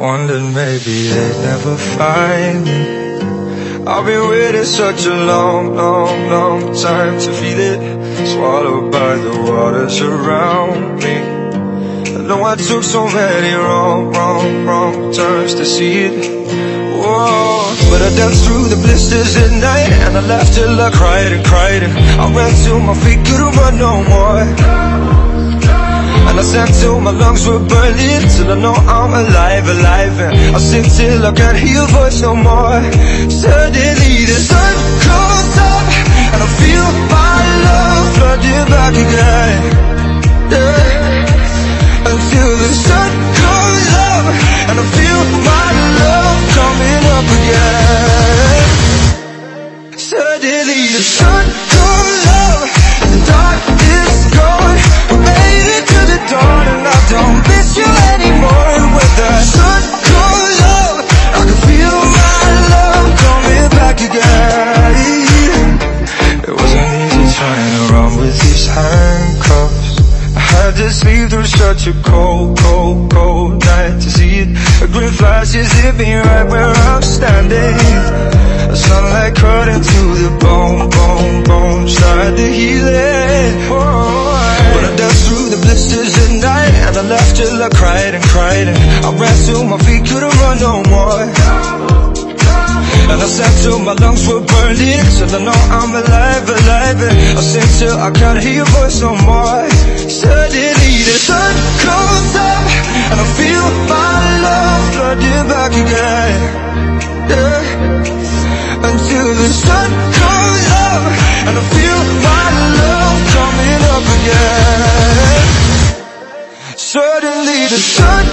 wondered maybe they'd never find me. I've been waiting such a long, long, long time to feel it Swallowed by the waters around me. I know I took so many wrong, wrong, wrong turns to see it. Whoa, but I danced through the blisters at night And I laughed till I cried and cried And I ran till my feet couldn't run no more and I sang till my lungs were burning Till I know I'm alive, alive. And I sing till I can't hear your voice no more. Suddenly to sleep through such a cold, cold, cold night to see it. A green flash is hit me right where I'm standing. The sunlight cut into the bone, bone, bone Tried to heal it. I danced through the blisters at night And I laughed till I cried and cried And I ran till my feet couldn't run no more. And I sang till my lungs were burning Till I know I'm alive, alive. And I sing till I can't hear your voice no more Until the sun comes up And I feel my love coming up again. Suddenly the sun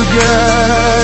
forget